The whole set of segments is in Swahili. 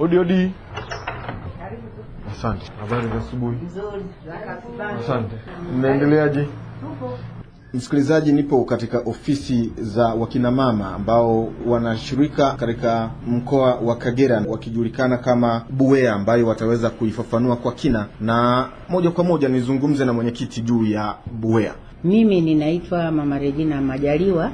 Odi odi. Asante. Habari za asubuhi. Asante. Mnaendeleaje? Msikilizaji, nipo katika ofisi za wakinamama ambao wanashirika katika mkoa wa Kagera wakijulikana kama Buea, ambayo wataweza kuifafanua kwa kina, na moja kwa moja nizungumze na mwenyekiti juu ya Buea. Mimi ninaitwa Mama Regina Majaliwa,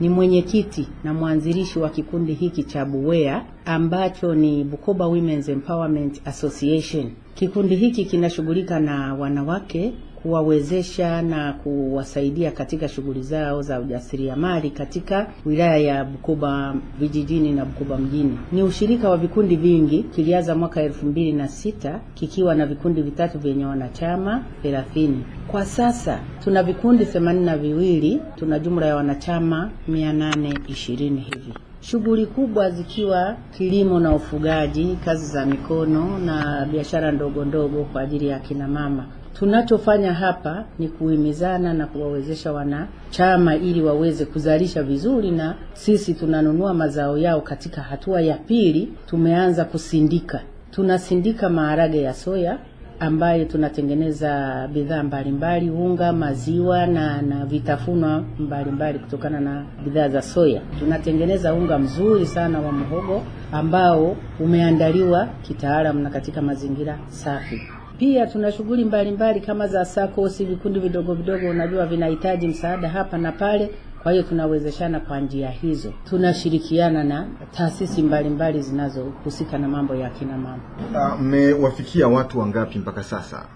ni mwenyekiti na mwanzilishi wa kikundi hiki cha Buwea ambacho ni Bukoba Women's Empowerment Association. Kikundi hiki kinashughulika na wanawake kuwawezesha na kuwasaidia katika shughuli zao za ujasiriamali katika wilaya ya Bukoba vijijini na Bukoba mjini. Ni ushirika wa vikundi vingi, kilianza mwaka elfu mbili na sita kikiwa na vikundi vitatu vyenye wanachama thelathini. Kwa sasa tuna vikundi themanini na viwili, tuna jumla ya wanachama mia nane ishirini hivi shughuli kubwa zikiwa kilimo na ufugaji, kazi za mikono na biashara ndogo ndogo kwa ajili ya kina mama. Tunachofanya hapa ni kuhimizana na kuwawezesha wanachama ili waweze kuzalisha vizuri, na sisi tunanunua mazao yao. Katika hatua ya pili, tumeanza kusindika. Tunasindika maharage ya soya ambayo tunatengeneza bidhaa mbalimbali, unga, maziwa na na vitafunwa mbalimbali kutokana na bidhaa za soya. Tunatengeneza unga mzuri sana wa mhogo ambao umeandaliwa kitaalamu na katika mazingira safi. Pia tuna shughuli mbalimbali kama za sakosi, vikundi vidogo vidogo, unajua vinahitaji msaada hapa na pale. Kwa hiyo tunawezeshana kwa njia hizo. Tunashirikiana na taasisi mbalimbali zinazohusika na mambo ya kina mama. Mmewafikia watu wangapi mpaka sasa?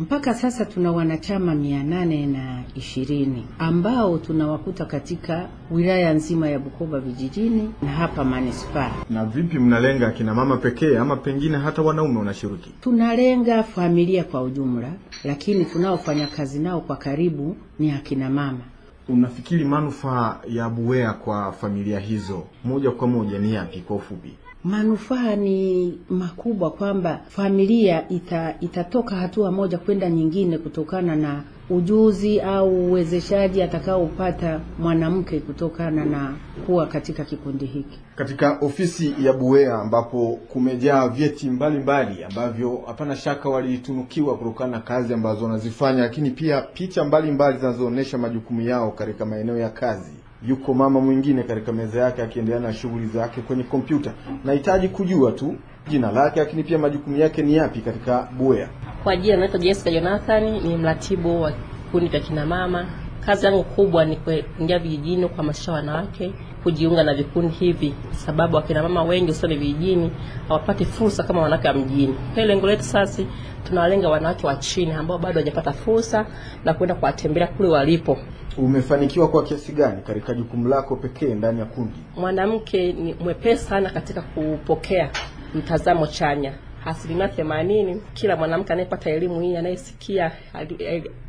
Mpaka sasa tuna wanachama mia nane na ishirini ambao tunawakuta katika wilaya nzima ya Bukoba vijijini na hapa manispaa. Na vipi, mnalenga akina mama pekee ama pengine hata wanaume wanashiriki? Tunalenga familia kwa ujumla, lakini tunaofanya kazi nao kwa karibu ni akina mama. Unafikiri manufaa ya Buea kwa familia hizo moja kwa moja ni yapi kwa ufupi? Manufaa ni makubwa kwamba familia ita, itatoka hatua moja kwenda nyingine kutokana na ujuzi au uwezeshaji atakaopata mwanamke kutokana na kuwa katika kikundi hiki. Katika ofisi ya Buea ambapo kumejaa vyeti mbalimbali ambavyo hapana shaka walitunukiwa kutokana na kazi ambazo wanazifanya, lakini pia picha mbalimbali zinazoonyesha majukumu yao katika maeneo ya kazi. Yuko mama mwingine katika meza yake akiendelea na shughuli zake kwenye kompyuta. Nahitaji kujua tu jina lake, lakini pia majukumu yake ni yapi katika Buea. Kwa jina naitwa Jessica Jonathan, ni mratibu wa kikundi cha kina mama. Kazi yangu kubwa ni kuingia vijijini kuhamasisha wanawake kujiunga na vikundi hivi, sababu akina mama wengi hususani vijijini hawapati fursa kama wanawake wa mjini. Kwa lengo letu sasa, tunawalenga wanawake wa chini ambao bado hawajapata fursa na kwenda kuwatembelea kule walipo. Umefanikiwa kwa kiasi gani katika jukumu lako pekee ndani ya kundi? Mwanamke ni mwepesi sana katika kupokea mtazamo chanya asilimia themanini. Kila mwanamke anayepata elimu hii, anayesikia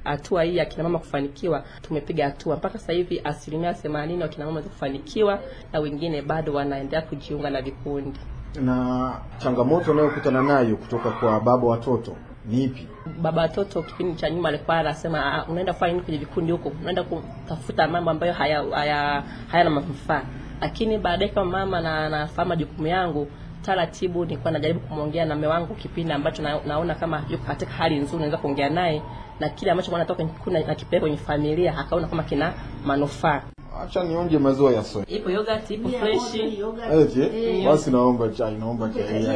hatua hii ya kina mama kufanikiwa, tumepiga hatua mpaka sasa hivi. Asilimia themanini wa kina mama kufanikiwa na wengine bado wanaendelea kujiunga na vikundi. Na changamoto unayokutana nayo kutoka kwa baba watoto ni ipi? Baba watoto kipindi cha nyuma alikuwa anasema, unaenda kufanya nini kwenye vikundi huko? Unaenda kutafuta mambo ambayo haya hayana haya manufaa. Lakini baadaye kama mama na nafahamu jukumu yangu taratibu nilikuwa najaribu kumwongea na mume wangu kipindi ambacho na, naona kama yuko katika hali nzuri, naweza kuongea naye na kile ambacho natoka kuna na kipeleka kwenye familia, akaona kama kina manufaa. Acha nionje maziwa ya soya. Ipo yogurt, ipo fresh. Eti basi, naomba chai, naomba chai.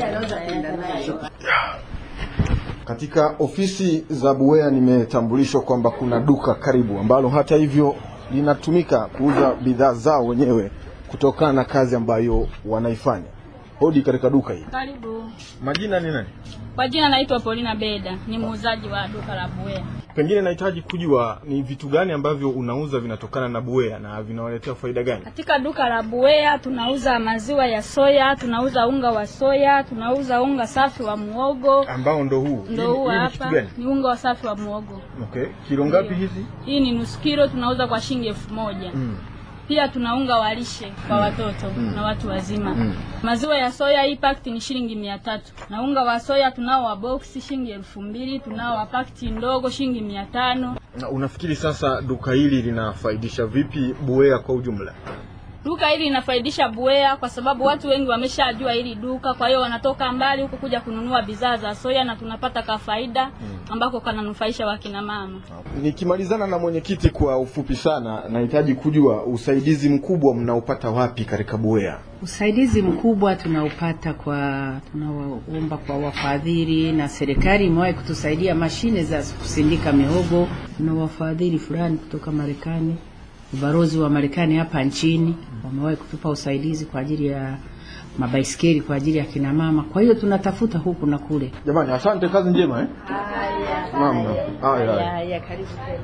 Katika ofisi za Buea nimetambulishwa kwamba kuna duka karibu ambalo hata hivyo linatumika kuuza bidhaa zao wenyewe kutokana na kazi ambayo wanaifanya. Hodi katika duka hili. Karibu. Majina ni nani? Kwa jina naitwa Paulina Beda, ni muuzaji wa duka la Buea. Pengine nahitaji kujua ni vitu gani ambavyo unauza vinatokana na Buea na vinawaletea faida gani? Katika duka la Buea tunauza maziwa ya soya, tunauza unga wa soya, tunauza unga safi wa muogo. Ambao ndo huu. Ndo huu hapa. ni unga wa safi wa muogo. Okay. Kilo ngapi hizi? Hii ni nusu kilo, tunauza kwa shilingi elfu moja. Mm. Pia tunaunga wa lishe kwa watoto mm. na watu wazima. Mm. Maziwa ya soya hii pakti ni shilingi mia tatu na unga wa soya tunao wa boksi shilingi elfu mbili tunao wa pakti ndogo shilingi mia tano Na unafikiri sasa duka hili linafaidisha vipi Buea kwa ujumla? Duka hili linafaidisha Buea kwa sababu watu wengi wameshajua hili duka, kwa hiyo wanatoka mbali huku kuja kununua bidhaa za soya na tunapata kafaida ambako kananufaisha wakina mama. Nikimalizana na mwenyekiti, kwa ufupi sana, nahitaji kujua usaidizi mkubwa mnaopata wapi katika Buea? Usaidizi mkubwa tunaupata kwa tunaomba kwa wafadhili, na serikali imewahi kutusaidia mashine za kusindika mihogo. na wafadhili fulani kutoka Marekani, ubalozi wa Marekani hapa nchini wamewahi kutupa usaidizi kwa ajili ya mabaisikeli kwa ajili ya kina mama. Kwa hiyo tunatafuta huku na kule. Jamani, asante, kazi njema eh? Haya, haya. haya, karibu tena.